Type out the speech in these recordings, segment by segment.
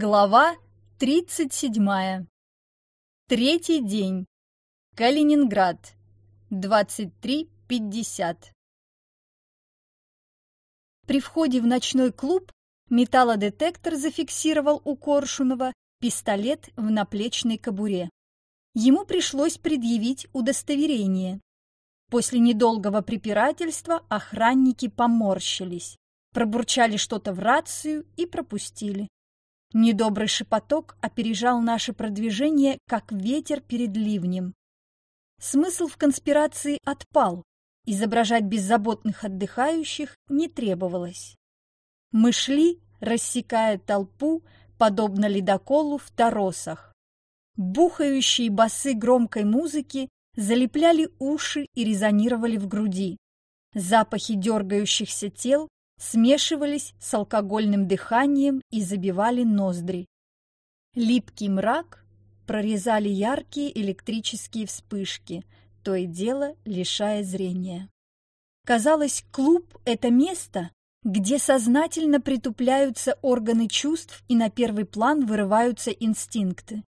Глава 37. Третий день. Калининград. 23.50. При входе в ночной клуб металлодетектор зафиксировал у Коршунова пистолет в наплечной кобуре. Ему пришлось предъявить удостоверение. После недолгого препирательства охранники поморщились, пробурчали что-то в рацию и пропустили. Недобрый шепоток опережал наше продвижение, как ветер перед ливнем. Смысл в конспирации отпал. Изображать беззаботных отдыхающих не требовалось. Мы шли, рассекая толпу, подобно ледоколу в торосах. Бухающие басы громкой музыки залепляли уши и резонировали в груди. Запахи дергающихся тел смешивались с алкогольным дыханием и забивали ноздри. Липкий мрак прорезали яркие электрические вспышки, то и дело лишая зрения. Казалось, клуб — это место, где сознательно притупляются органы чувств и на первый план вырываются инстинкты.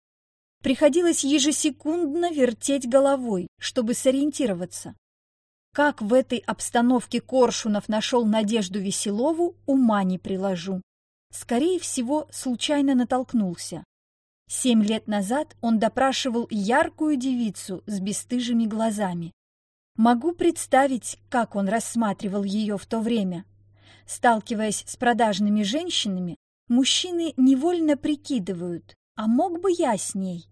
Приходилось ежесекундно вертеть головой, чтобы сориентироваться. Как в этой обстановке Коршунов нашел Надежду Веселову, ума не приложу. Скорее всего, случайно натолкнулся. Семь лет назад он допрашивал яркую девицу с бесстыжими глазами. Могу представить, как он рассматривал ее в то время. Сталкиваясь с продажными женщинами, мужчины невольно прикидывают, а мог бы я с ней?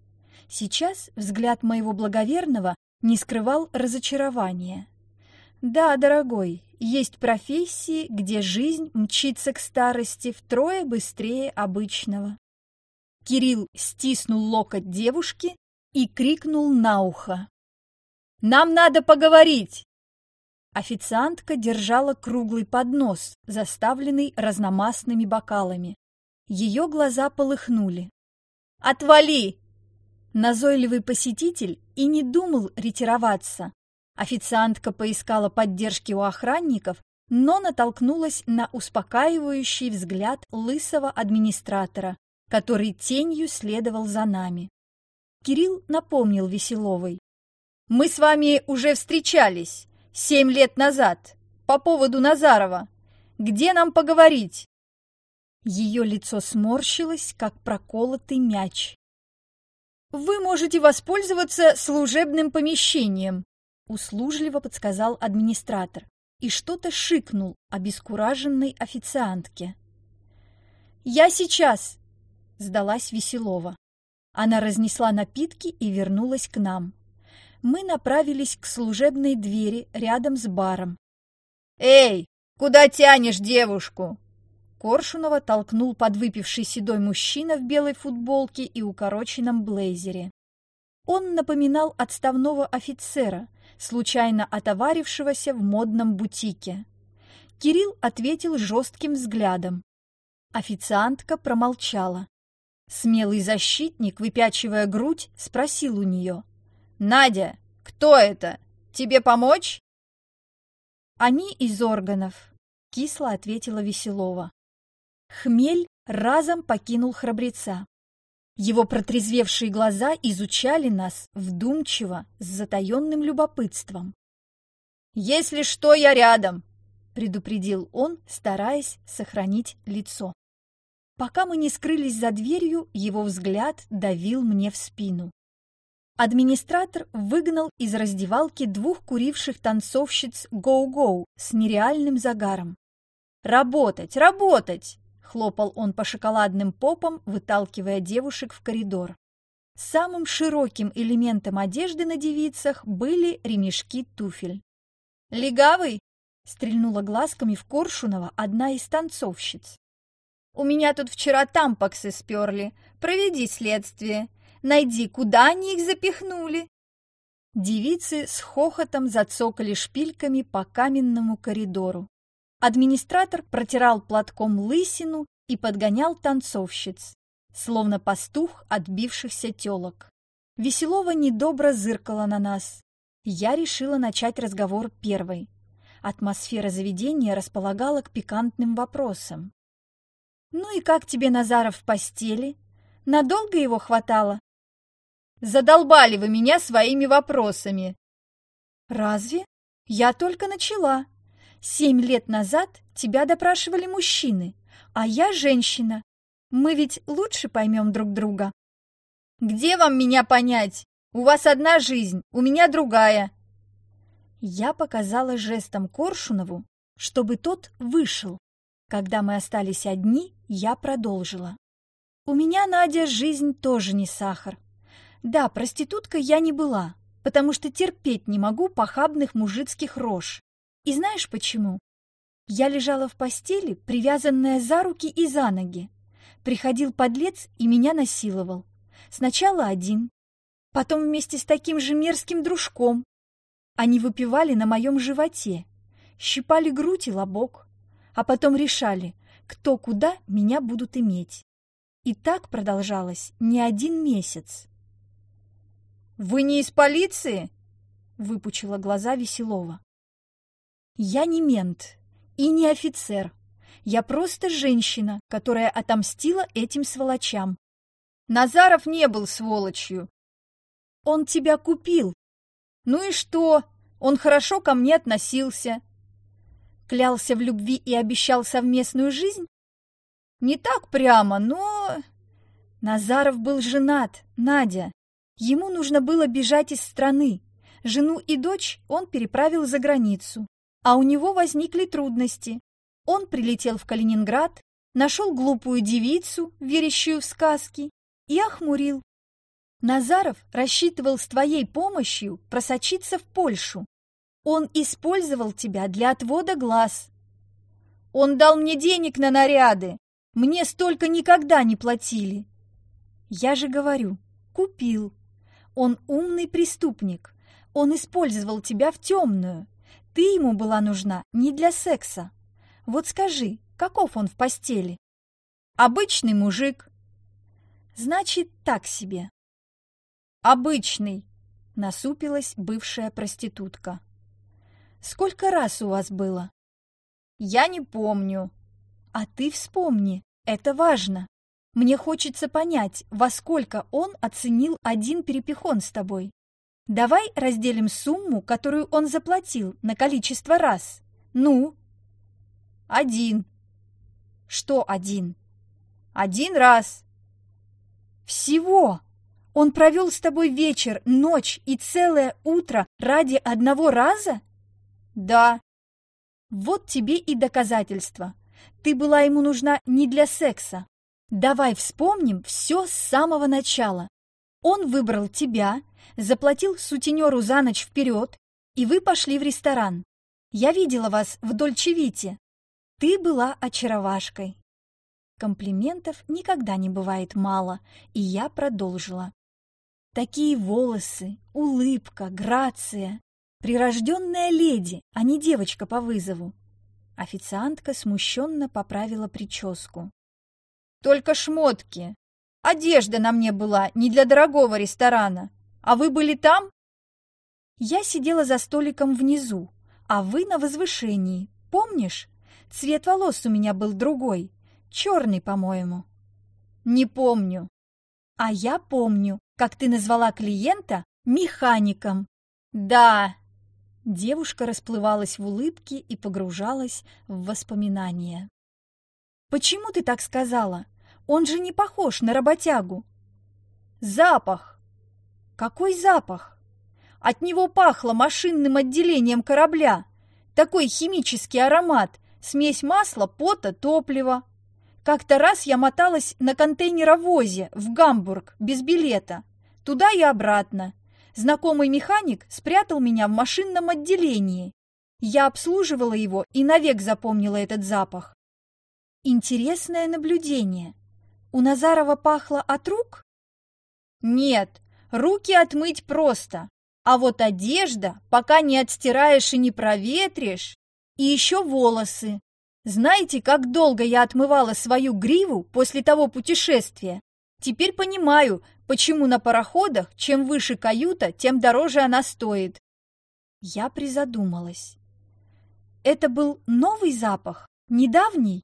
Сейчас взгляд моего благоверного не скрывал разочарования. Да, дорогой, есть профессии, где жизнь мчится к старости втрое быстрее обычного. Кирилл стиснул локоть девушки и крикнул на ухо. «Нам надо поговорить!» Официантка держала круглый поднос, заставленный разномастными бокалами. Ее глаза полыхнули. «Отвали!» Назойливый посетитель и не думал ретироваться, Официантка поискала поддержки у охранников, но натолкнулась на успокаивающий взгляд лысого администратора, который тенью следовал за нами. Кирилл напомнил Веселовой. «Мы с вами уже встречались семь лет назад по поводу Назарова. Где нам поговорить?» Ее лицо сморщилось, как проколотый мяч. «Вы можете воспользоваться служебным помещением», услужливо подсказал администратор и что-то шикнул обескураженной официантке. «Я сейчас!» – сдалась Веселова. Она разнесла напитки и вернулась к нам. Мы направились к служебной двери рядом с баром. «Эй, куда тянешь девушку?» Коршунова толкнул подвыпивший седой мужчина в белой футболке и укороченном блейзере. Он напоминал отставного офицера, случайно отоварившегося в модном бутике. Кирилл ответил жестким взглядом. Официантка промолчала. Смелый защитник, выпячивая грудь, спросил у нее. «Надя, кто это? Тебе помочь?» «Они из органов», — кисло ответила Веселова. Хмель разом покинул храбреца. Его протрезвевшие глаза изучали нас вдумчиво, с затаенным любопытством. «Если что, я рядом!» — предупредил он, стараясь сохранить лицо. Пока мы не скрылись за дверью, его взгляд давил мне в спину. Администратор выгнал из раздевалки двух куривших танцовщиц гоу-гоу с нереальным загаром. «Работать, работать!» Хлопал он по шоколадным попам, выталкивая девушек в коридор. Самым широким элементом одежды на девицах были ремешки туфель. «Легавый!» — стрельнула глазками в Коршунова одна из танцовщиц. «У меня тут вчера тампаксы сперли. Проведи следствие. Найди, куда они их запихнули!» Девицы с хохотом зацокали шпильками по каменному коридору. Администратор протирал платком лысину и подгонял танцовщиц, словно пастух отбившихся телок. Веселова недобро зыркала на нас. Я решила начать разговор первой. Атмосфера заведения располагала к пикантным вопросам. Ну и как тебе Назаров в постели? Надолго его хватало? Задолбали вы меня своими вопросами. Разве? Я только начала. Семь лет назад тебя допрашивали мужчины, а я женщина. Мы ведь лучше поймем друг друга. Где вам меня понять? У вас одна жизнь, у меня другая. Я показала жестом Коршунову, чтобы тот вышел. Когда мы остались одни, я продолжила. У меня, Надя, жизнь тоже не сахар. Да, проституткой я не была, потому что терпеть не могу похабных мужицких рож. И знаешь почему? Я лежала в постели, привязанная за руки и за ноги. Приходил подлец и меня насиловал. Сначала один, потом вместе с таким же мерзким дружком, они выпивали на моем животе, щипали грудь и лобок, а потом решали, кто куда меня будут иметь. И так продолжалось не один месяц. «Вы не из полиции?» — выпучила глаза Веселова. «Я не мент и не офицер. Я просто женщина, которая отомстила этим сволочам». «Назаров не был сволочью». «Он тебя купил, ну и что? Он хорошо ко мне относился. Клялся в любви и обещал совместную жизнь? Не так прямо, но... Назаров был женат, Надя. Ему нужно было бежать из страны. Жену и дочь он переправил за границу. А у него возникли трудности. Он прилетел в Калининград, нашел глупую девицу, верящую в сказки, и охмурил. Назаров рассчитывал с твоей помощью просочиться в Польшу. Он использовал тебя для отвода глаз. Он дал мне денег на наряды. Мне столько никогда не платили. Я же говорю, купил. Он умный преступник. Он использовал тебя в темную. Ты ему была нужна не для секса. Вот скажи, каков он в постели? Обычный мужик. Значит, так себе. Обычный, насупилась бывшая проститутка. Сколько раз у вас было? Я не помню. А ты вспомни, это важно. Мне хочется понять, во сколько он оценил один перепихон с тобой. Давай разделим сумму, которую он заплатил, на количество раз. Ну? Один. Что один? Один раз. Всего? Он провел с тобой вечер, ночь и целое утро ради одного раза? Да. Вот тебе и доказательство. Ты была ему нужна не для секса. Давай вспомним все с самого начала. Он выбрал тебя, заплатил сутенеру за ночь вперед, и вы пошли в ресторан. Я видела вас в Дольчевите. Ты была очаровашкой. Комплиментов никогда не бывает мало, и я продолжила. Такие волосы, улыбка, грация. Прирожденная леди, а не девочка по вызову. Официантка смущенно поправила прическу. «Только шмотки. Одежда на мне была не для дорогого ресторана. А вы были там?» «Я сидела за столиком внизу, а вы на возвышении. Помнишь? Цвет волос у меня был другой, черный, по-моему». «Не помню». «А я помню как ты назвала клиента, механиком. Да. Девушка расплывалась в улыбке и погружалась в воспоминания. Почему ты так сказала? Он же не похож на работягу. Запах. Какой запах? От него пахло машинным отделением корабля. Такой химический аромат, смесь масла, пота, топлива. Как-то раз я моталась на контейнеровозе в Гамбург без билета. Туда и обратно. Знакомый механик спрятал меня в машинном отделении. Я обслуживала его и навек запомнила этот запах. Интересное наблюдение. У Назарова пахло от рук? Нет, руки отмыть просто. А вот одежда, пока не отстираешь и не проветришь, и еще волосы. Знаете, как долго я отмывала свою гриву после того путешествия? Теперь понимаю, почему на пароходах чем выше каюта, тем дороже она стоит. Я призадумалась. Это был новый запах, недавний?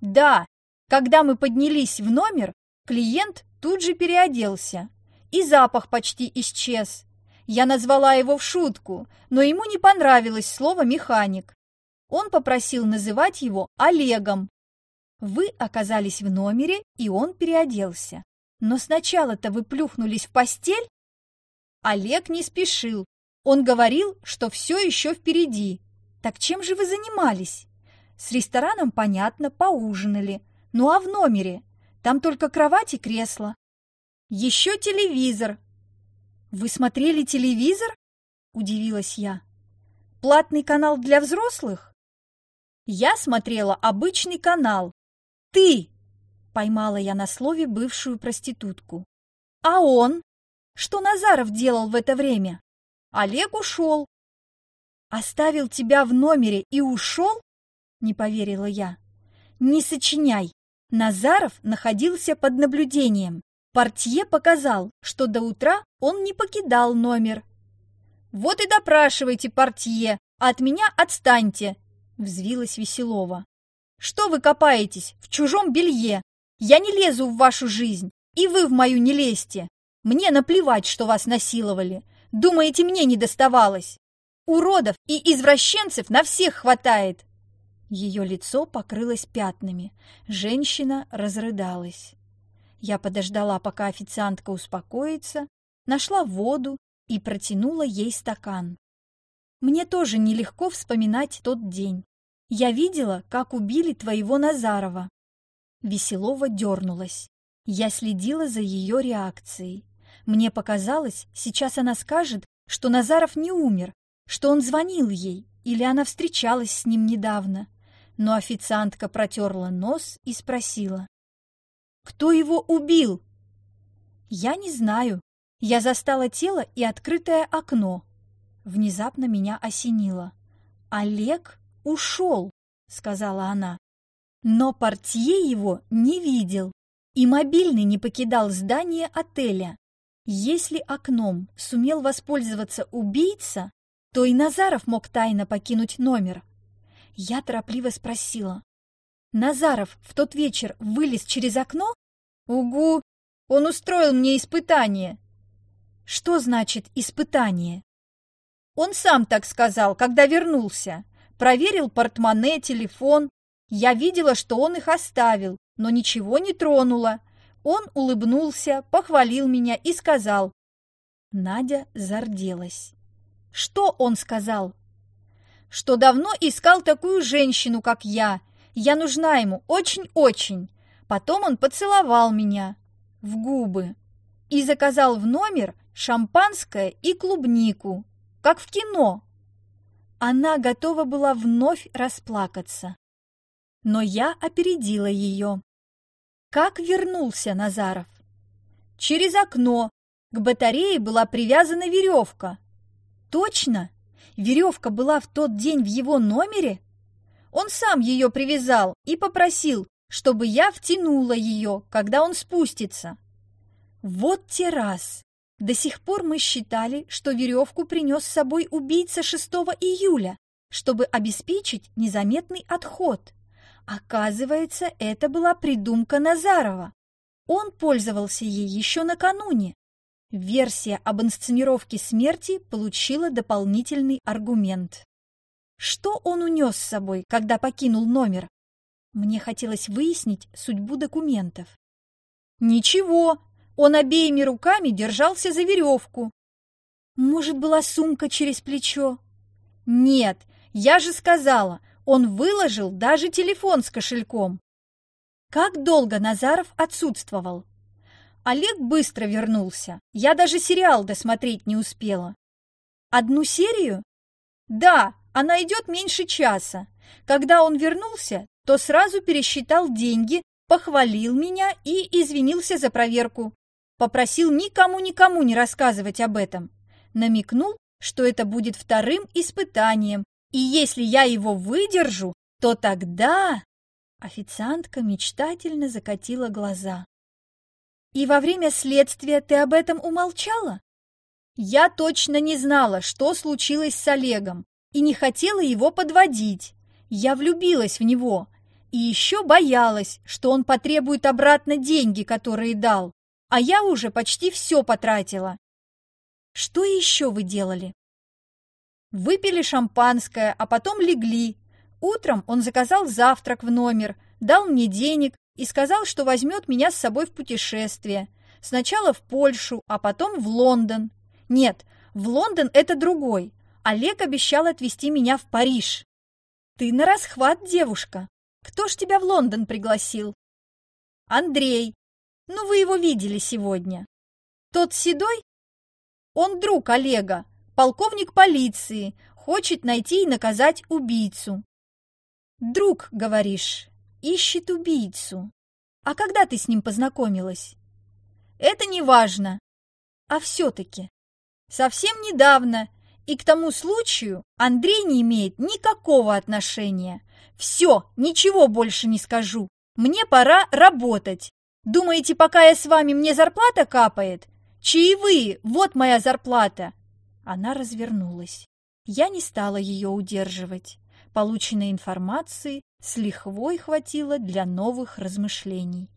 Да, Когда мы поднялись в номер, клиент тут же переоделся, и запах почти исчез. Я назвала его в шутку, но ему не понравилось слово «механик». Он попросил называть его Олегом. Вы оказались в номере, и он переоделся. Но сначала-то вы плюхнулись в постель? Олег не спешил. Он говорил, что все еще впереди. Так чем же вы занимались? С рестораном, понятно, поужинали. Ну а в номере? Там только кровать и кресло. Еще телевизор. Вы смотрели телевизор? Удивилась я. Платный канал для взрослых? Я смотрела обычный канал. Ты! Поймала я на слове бывшую проститутку. А он? Что Назаров делал в это время? Олег ушел. Оставил тебя в номере и ушел? Не поверила я. Не сочиняй. Назаров находился под наблюдением. Портье показал, что до утра он не покидал номер. «Вот и допрашивайте, портье, а от меня отстаньте!» Взвилась Веселова. «Что вы копаетесь в чужом белье? Я не лезу в вашу жизнь, и вы в мою не лезьте. Мне наплевать, что вас насиловали. Думаете, мне не доставалось? Уродов и извращенцев на всех хватает. Ее лицо покрылось пятнами. Женщина разрыдалась. Я подождала, пока официантка успокоится, нашла воду и протянула ей стакан. Мне тоже нелегко вспоминать тот день. Я видела, как убили твоего Назарова. Веселова дернулась. Я следила за ее реакцией. Мне показалось, сейчас она скажет, что Назаров не умер, что он звонил ей или она встречалась с ним недавно. Но официантка протерла нос и спросила. «Кто его убил?» «Я не знаю. Я застала тело и открытое окно». Внезапно меня осенило. «Олег ушел», — сказала она. Но портье его не видел, и мобильный не покидал здание отеля. Если окном сумел воспользоваться убийца, то и Назаров мог тайно покинуть номер. Я торопливо спросила. «Назаров в тот вечер вылез через окно?» «Угу! Он устроил мне испытание!» «Что значит испытание?» «Он сам так сказал, когда вернулся. Проверил портмоне, телефон. Я видела, что он их оставил, но ничего не тронула. Он улыбнулся, похвалил меня и сказал. Надя зарделась. Что он сказал? Что давно искал такую женщину, как я. Я нужна ему очень-очень. Потом он поцеловал меня в губы и заказал в номер шампанское и клубнику, как в кино. Она готова была вновь расплакаться. Но я опередила ее. Как вернулся Назаров? Через окно. К батарее была привязана веревка. Точно? Веревка была в тот день в его номере? Он сам ее привязал и попросил, чтобы я втянула ее, когда он спустится. Вот те раз. До сих пор мы считали, что веревку принес с собой убийца 6 июля, чтобы обеспечить незаметный отход. Оказывается, это была придумка Назарова. Он пользовался ей еще накануне. Версия об инсценировке смерти получила дополнительный аргумент. Что он унес с собой, когда покинул номер? Мне хотелось выяснить судьбу документов. Ничего, он обеими руками держался за веревку. Может, была сумка через плечо? Нет, я же сказала, он выложил даже телефон с кошельком. Как долго Назаров отсутствовал? Олег быстро вернулся. Я даже сериал досмотреть не успела. Одну серию? Да, она идет меньше часа. Когда он вернулся, то сразу пересчитал деньги, похвалил меня и извинился за проверку. Попросил никому-никому не рассказывать об этом. Намекнул, что это будет вторым испытанием, и если я его выдержу, то тогда...» Официантка мечтательно закатила глаза. «И во время следствия ты об этом умолчала?» «Я точно не знала, что случилось с Олегом, и не хотела его подводить. Я влюбилась в него. И еще боялась, что он потребует обратно деньги, которые дал, а я уже почти все потратила. Что еще вы делали? Выпили шампанское, а потом легли. Утром он заказал завтрак в номер, дал мне денег и сказал, что возьмет меня с собой в путешествие. Сначала в Польшу, а потом в Лондон. Нет, в Лондон это другой. Олег обещал отвезти меня в Париж. Ты на расхват, девушка. Кто ж тебя в Лондон пригласил? Андрей. Ну, вы его видели сегодня. Тот седой? Он друг Олега, полковник полиции, хочет найти и наказать убийцу. Друг, говоришь, ищет убийцу. А когда ты с ним познакомилась? Это не важно. А все-таки. Совсем недавно. И к тому случаю Андрей не имеет никакого отношения. Все, ничего больше не скажу. Мне пора работать. Думаете, пока я с вами, мне зарплата капает? Чаевые, вот моя зарплата. Она развернулась. Я не стала ее удерживать. Полученной информации с лихвой хватило для новых размышлений.